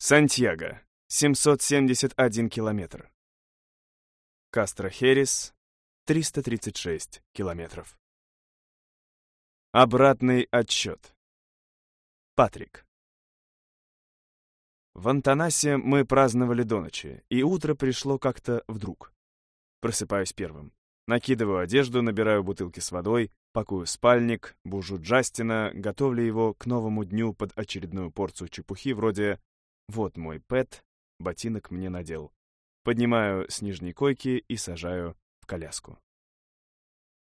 Сантьяго, 771 километр. Кастро-Херес, 336 километров. Обратный отсчет. Патрик. В Антанасе мы праздновали до ночи, и утро пришло как-то вдруг. Просыпаюсь первым. Накидываю одежду, набираю бутылки с водой, пакую спальник, бужу Джастина, готовлю его к новому дню под очередную порцию чепухи вроде «Вот мой пэт, ботинок мне надел». Поднимаю с нижней койки и сажаю в коляску.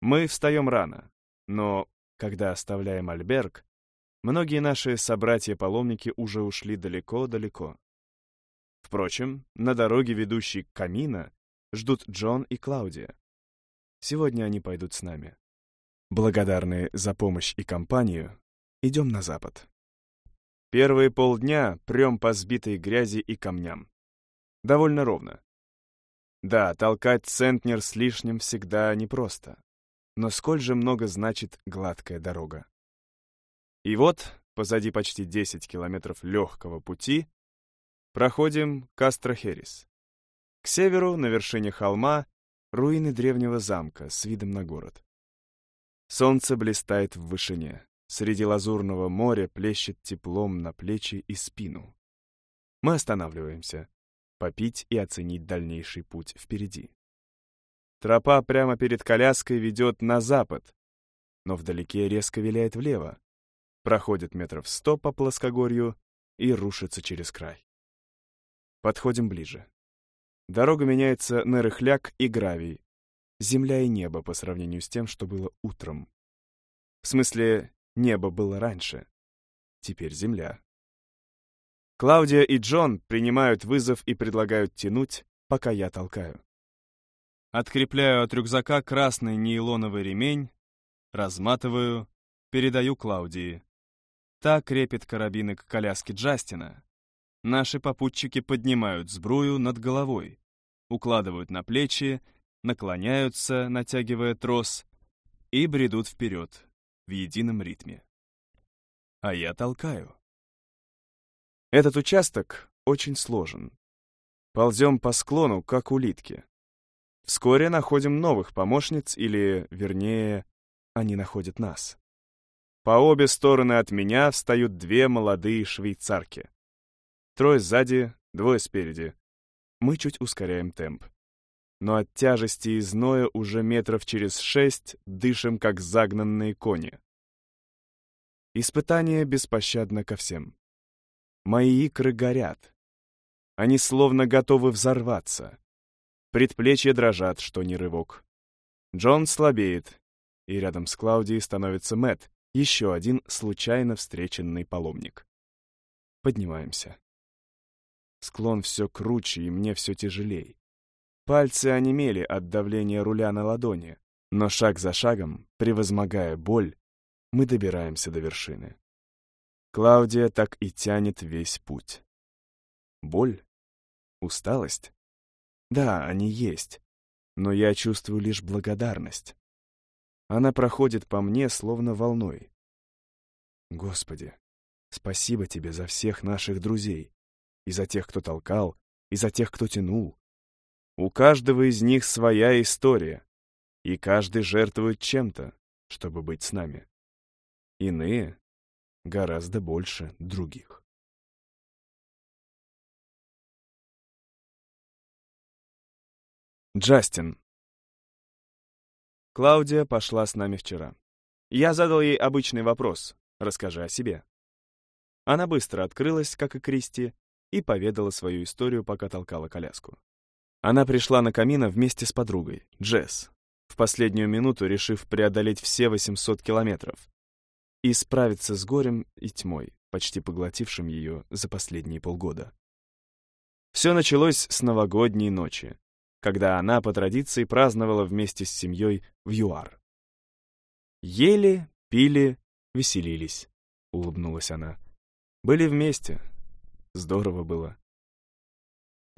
Мы встаем рано, но когда оставляем Альберг, многие наши собратья-паломники уже ушли далеко-далеко. Впрочем, на дороге, ведущей к Камина, ждут Джон и Клаудия. Сегодня они пойдут с нами. Благодарные за помощь и компанию, идем на запад. Первые полдня прем по сбитой грязи и камням. Довольно ровно. Да, толкать центнер с лишним всегда непросто. Но сколь же много значит гладкая дорога. И вот, позади почти 10 километров легкого пути, проходим Кастро-Херес. К северу, на вершине холма, руины древнего замка с видом на город. Солнце блистает в вышине. Среди лазурного моря плещет теплом на плечи и спину. Мы останавливаемся, попить и оценить дальнейший путь впереди. Тропа прямо перед коляской ведет на запад, но вдалеке резко виляет влево, проходит метров сто по плоскогорью и рушится через край. Подходим ближе. Дорога меняется на рыхляк и гравий. Земля и небо по сравнению с тем, что было утром. В смысле, небо было раньше. Теперь земля. Клаудия и Джон принимают вызов и предлагают тянуть, пока я толкаю. Открепляю от рюкзака красный нейлоновый ремень, разматываю, передаю Клаудии. Та крепит карабины к коляске Джастина. Наши попутчики поднимают сбрую над головой укладывают на плечи, наклоняются, натягивая трос, и бредут вперед в едином ритме. А я толкаю. Этот участок очень сложен. Ползем по склону, как улитки. Вскоре находим новых помощниц, или, вернее, они находят нас. По обе стороны от меня встают две молодые швейцарки. Трое сзади, двое спереди. Мы чуть ускоряем темп. Но от тяжести и зноя уже метров через шесть дышим, как загнанные кони. Испытание беспощадно ко всем. Мои икры горят. Они словно готовы взорваться. Предплечья дрожат, что не рывок. Джон слабеет, и рядом с Клаудией становится Мэт, еще один случайно встреченный паломник. Поднимаемся. Склон все круче, и мне все тяжелей. Пальцы онемели от давления руля на ладони, но шаг за шагом, превозмогая боль, мы добираемся до вершины. Клаудия так и тянет весь путь. Боль? Усталость? Да, они есть, но я чувствую лишь благодарность. Она проходит по мне, словно волной. Господи, спасибо тебе за всех наших друзей и за тех, кто толкал, и за тех, кто тянул. У каждого из них своя история, и каждый жертвует чем-то, чтобы быть с нами. Иные гораздо больше других. Джастин. Клаудия пошла с нами вчера. Я задал ей обычный вопрос «Расскажи о себе». Она быстро открылась, как и Кристи, и поведала свою историю, пока толкала коляску. Она пришла на камина вместе с подругой, Джесс, в последнюю минуту решив преодолеть все 800 километров и справиться с горем и тьмой, почти поглотившим ее за последние полгода. Все началось с новогодней ночи, когда она по традиции праздновала вместе с семьей в ЮАР. Ели, пили, веселились, улыбнулась она. Были вместе, Здорово было.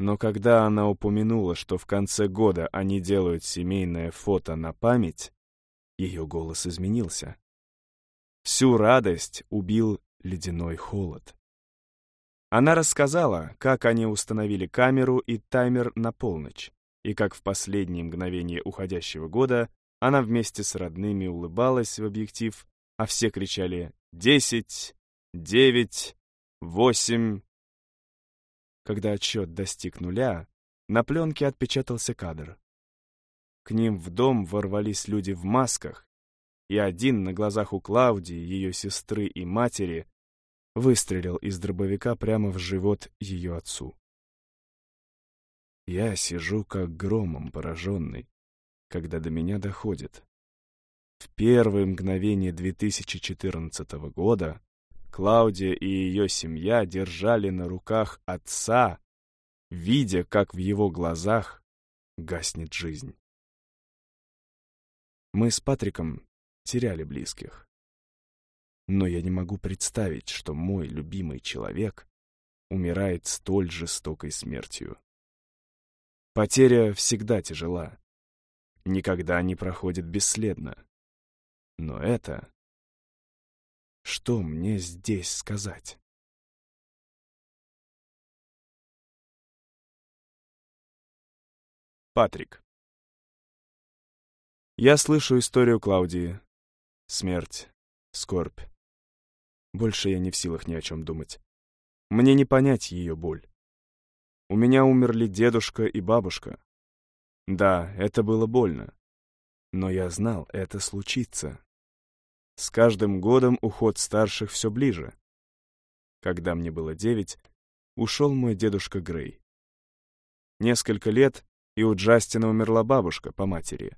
Но когда она упомянула, что в конце года они делают семейное фото на память, ее голос изменился. Всю радость убил ледяной холод. Она рассказала, как они установили камеру и таймер на полночь, и как в последние мгновения уходящего года она вместе с родными улыбалась в объектив, а все кричали «Десять! Девять! Восемь!». Когда отсчет достиг нуля, на пленке отпечатался кадр. К ним в дом ворвались люди в масках, и один на глазах у Клаудии, ее сестры и матери, выстрелил из дробовика прямо в живот ее отцу. Я сижу как громом пораженный, когда до меня доходит. В первые мгновения 2014 года Клаудия и ее семья держали на руках отца, видя, как в его глазах гаснет жизнь. Мы с Патриком теряли близких. Но я не могу представить, что мой любимый человек умирает столь жестокой смертью. Потеря всегда тяжела, никогда не проходит бесследно. Но это... Что мне здесь сказать? Патрик. Я слышу историю Клаудии. Смерть, скорбь. Больше я не в силах ни о чем думать. Мне не понять ее боль. У меня умерли дедушка и бабушка. Да, это было больно. Но я знал, это случится. С каждым годом уход старших все ближе. Когда мне было девять, ушел мой дедушка Грей. Несколько лет, и у Джастина умерла бабушка по матери.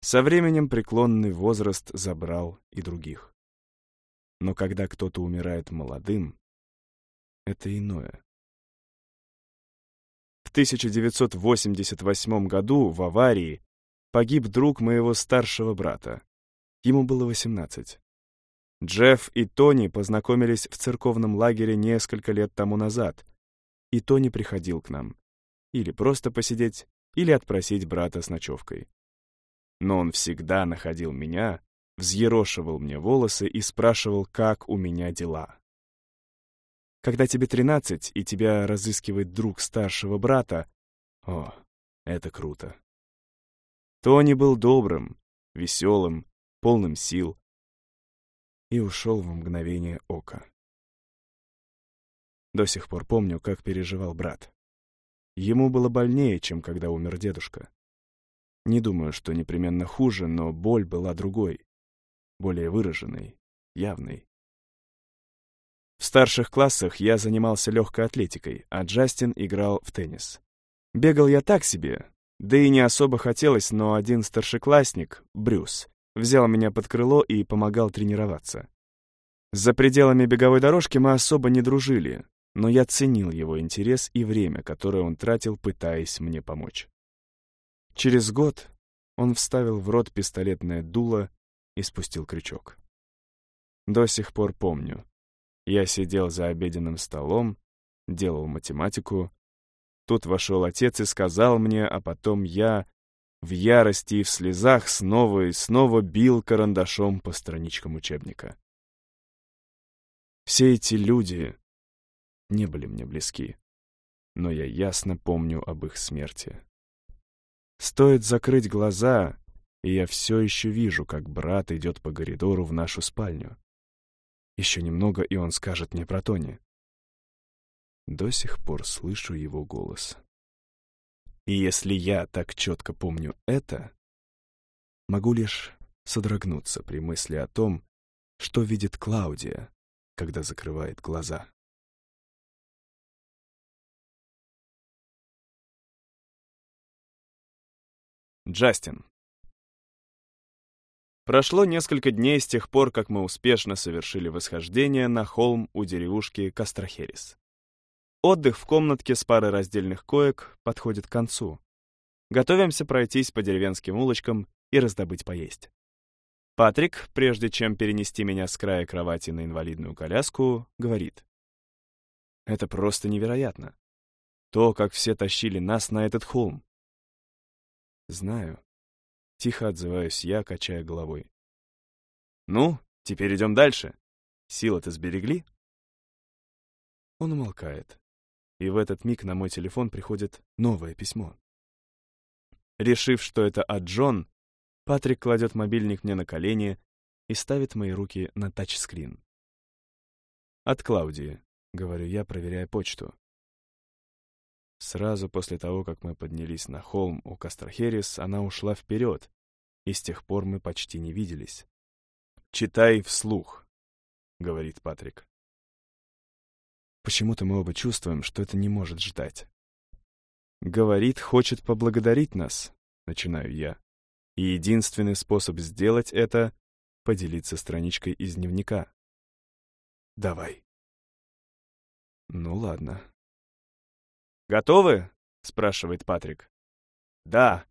Со временем преклонный возраст забрал и других. Но когда кто-то умирает молодым, это иное. В 1988 году в аварии погиб друг моего старшего брата. Ему было 18. Джефф и Тони познакомились в церковном лагере несколько лет тому назад, и Тони приходил к нам. Или просто посидеть, или отпросить брата с ночевкой но он всегда находил меня, взъерошивал мне волосы и спрашивал, как у меня дела. Когда тебе тринадцать и тебя разыскивает друг старшего брата, о, это круто. Тони был добрым, веселым, полным сил и ушел в мгновение ока. До сих пор помню, как переживал брат. Ему было больнее, чем когда умер дедушка. Не думаю, что непременно хуже, но боль была другой, более выраженной, явной. В старших классах я занимался легкой атлетикой, а Джастин играл в теннис. Бегал я так себе, да и не особо хотелось, но один старшеклассник, Брюс, взял меня под крыло и помогал тренироваться. За пределами беговой дорожки мы особо не дружили, но я ценил его интерес и время, которое он тратил, пытаясь мне помочь. Через год он вставил в рот пистолетное дуло и спустил крючок. До сих пор помню. Я сидел за обеденным столом, делал математику. Тут вошел отец и сказал мне, а потом я в ярости и в слезах снова и снова бил карандашом по страничкам учебника. Все эти люди не были мне близки, но я ясно помню об их смерти. Стоит закрыть глаза, и я все еще вижу, как брат идет по коридору в нашу спальню. Еще немного, и он скажет мне про Тони. До сих пор слышу его голос. И если я так четко помню это, могу лишь содрогнуться при мысли о том, что видит Клаудия, когда закрывает глаза. Джастин. Прошло несколько дней с тех пор, как мы успешно совершили восхождение на холм у деревушки Кастрахерис. Отдых в комнатке с парой раздельных коек подходит к концу. Готовимся пройтись по деревенским улочкам и раздобыть поесть. Патрик, прежде чем перенести меня с края кровати на инвалидную коляску, говорит. Это просто невероятно. То, как все тащили нас на этот холм. «Знаю». Тихо отзываюсь я, качая головой. «Ну, теперь идем дальше. Силы-то сберегли?» Он умолкает. И в этот миг на мой телефон приходит новое письмо. Решив, что это от Джон, Патрик кладет мобильник мне на колени и ставит мои руки на тачскрин. «От Клаудии», — говорю я, проверяя почту. Сразу после того, как мы поднялись на холм у Кастрахерис, она ушла вперед, и с тех пор мы почти не виделись. «Читай вслух», — говорит Патрик. Почему-то мы оба чувствуем, что это не может ждать. «Говорит, хочет поблагодарить нас», — начинаю я. И единственный способ сделать это — поделиться страничкой из дневника. «Давай». «Ну ладно». «Готовы?» — спрашивает Патрик. «Да».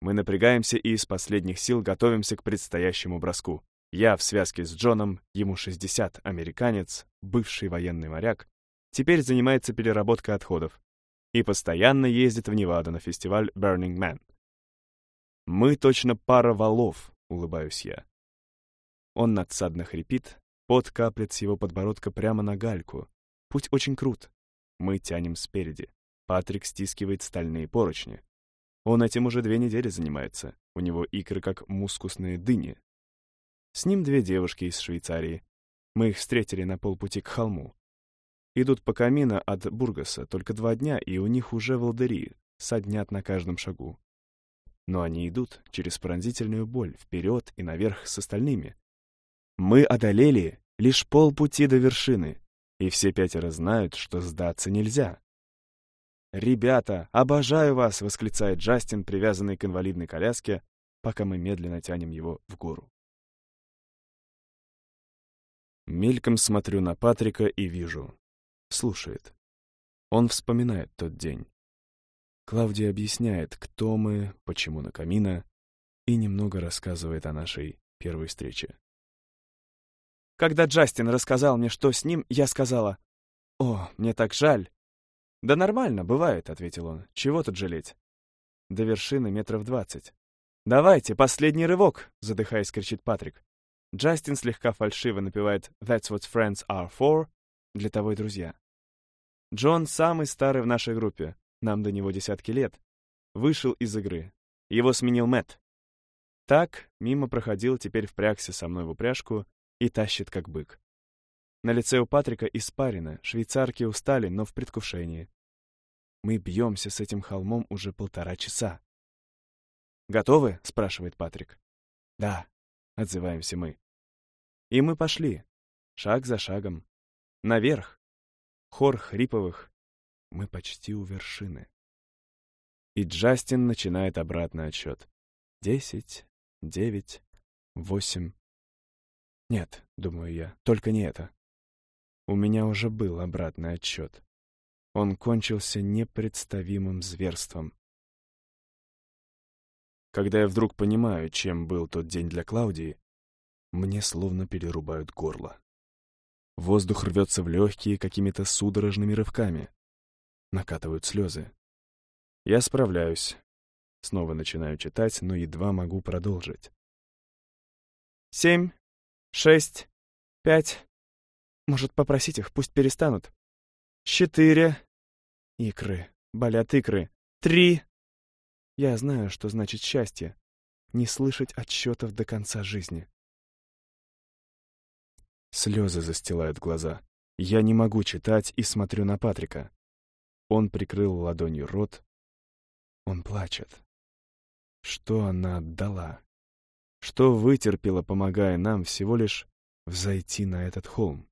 Мы напрягаемся и из последних сил готовимся к предстоящему броску. Я в связке с Джоном, ему 60, американец, бывший военный моряк, теперь занимается переработкой отходов и постоянно ездит в Неваду на фестиваль Burning Man. «Мы точно пара валов», — улыбаюсь я. Он надсадно хрипит, пот каплет с его подбородка прямо на гальку. Путь очень крут. Мы тянем спереди. Патрик стискивает стальные поручни. Он этим уже две недели занимается. У него икры как мускусные дыни. С ним две девушки из Швейцарии. Мы их встретили на полпути к холму. Идут по камина от Бургаса только два дня, и у них уже волдыри, соднят на каждом шагу. Но они идут через пронзительную боль, вперед и наверх с остальными. Мы одолели лишь полпути до вершины, и все пятеро знают, что сдаться нельзя. «Ребята, обожаю вас!» — восклицает Джастин, привязанный к инвалидной коляске, пока мы медленно тянем его в гору. Мельком смотрю на Патрика и вижу. Слушает. Он вспоминает тот день. Клавдия объясняет, кто мы, почему на камина, и немного рассказывает о нашей первой встрече. Когда Джастин рассказал мне, что с ним, я сказала, «О, мне так жаль». «Да нормально, бывает», — ответил он. «Чего тут жалеть?» До вершины метров двадцать. «Давайте, последний рывок!» — задыхаясь, кричит Патрик. Джастин слегка фальшиво напевает «That's what friends are for» для того и друзья. Джон самый старый в нашей группе, нам до него десятки лет, вышел из игры. Его сменил Мэтт. Так, мимо проходил, теперь впрягся со мной в упряжку и тащит как бык. На лице у Патрика испарено, швейцарки устали, но в предвкушении. Мы бьемся с этим холмом уже полтора часа. «Готовы?» — спрашивает Патрик. «Да», — отзываемся мы. И мы пошли, шаг за шагом, наверх. Хор хриповых. Мы почти у вершины. И Джастин начинает обратный отсчет. Десять, девять, восемь. Нет, думаю я, только не это. У меня уже был обратный отсчет. Он кончился непредставимым зверством. Когда я вдруг понимаю, чем был тот день для Клаудии, мне словно перерубают горло. Воздух рвется в легкие какими-то судорожными рывками. Накатывают слезы. Я справляюсь. Снова начинаю читать, но едва могу продолжить. Семь, шесть, пять. Может, попросить их, пусть перестанут. Четыре. Икры. Болят икры. Три. Я знаю, что значит счастье. Не слышать отсчетов до конца жизни. Слезы застилают глаза. Я не могу читать и смотрю на Патрика. Он прикрыл ладонью рот. Он плачет. Что она отдала? Что вытерпела, помогая нам всего лишь взойти на этот холм?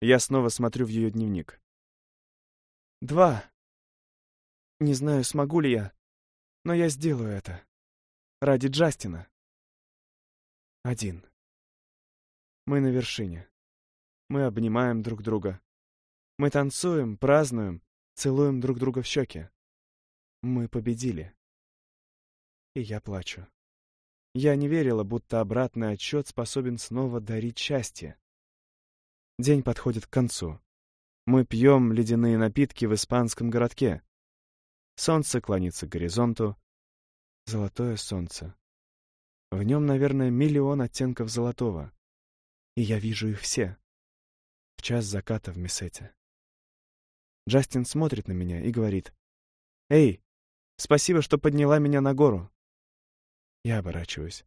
Я снова смотрю в ее дневник. Два. Не знаю, смогу ли я, но я сделаю это. Ради Джастина. Один. Мы на вершине. Мы обнимаем друг друга. Мы танцуем, празднуем, целуем друг друга в щеки. Мы победили. И я плачу. Я не верила, будто обратный отчет способен снова дарить счастье. День подходит к концу. Мы пьем ледяные напитки в испанском городке. Солнце клонится к горизонту. Золотое солнце. В нем, наверное, миллион оттенков золотого и я вижу их все. в час заката в Месете. Джастин смотрит на меня и говорит, «Эй, спасибо, что подняла меня на гору». Я оборачиваюсь.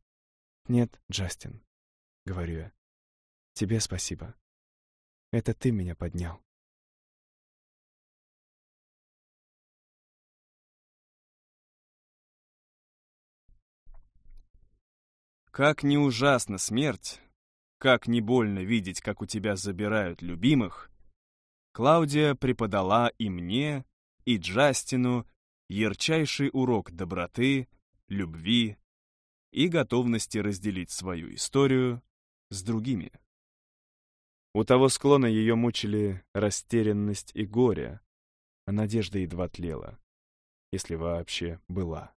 «Нет, Джастин», — говорю я, — «тебе спасибо. Это ты меня поднял». Как не ужасна смерть, как не больно видеть, как у тебя забирают любимых, Клаудия преподала и мне, и Джастину ярчайший урок доброты, любви и готовности разделить свою историю с другими. У того склона ее мучили растерянность и горе, а надежда едва тлела, если вообще была.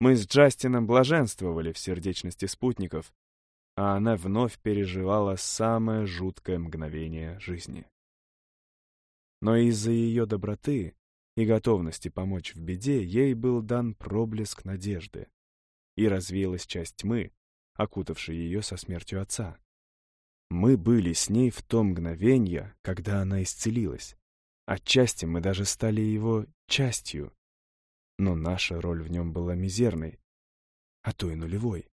Мы с Джастином блаженствовали в сердечности спутников, а она вновь переживала самое жуткое мгновение жизни. Но из-за ее доброты и готовности помочь в беде ей был дан проблеск надежды, и развеялась часть тьмы, окутавшей ее со смертью отца. Мы были с ней в то мгновение, когда она исцелилась. Отчасти мы даже стали его частью, но наша роль в нем была мизерной, а то и нулевой.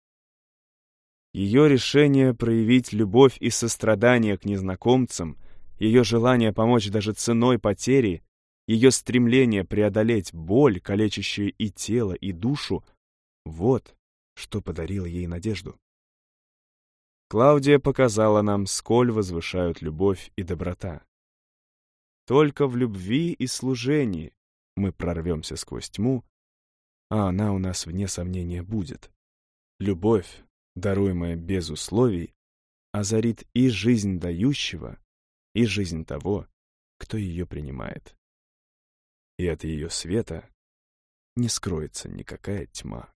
Ее решение проявить любовь и сострадание к незнакомцам, ее желание помочь даже ценой потери, ее стремление преодолеть боль, калечащую и тело, и душу — вот что подарило ей надежду. Клаудия показала нам, сколь возвышают любовь и доброта. Только в любви и служении мы прорвемся сквозь тьму, а она у нас, вне сомнения, будет. Любовь, даруемая без условий, озарит и жизнь дающего, и жизнь того, кто ее принимает. И от ее света не скроется никакая тьма.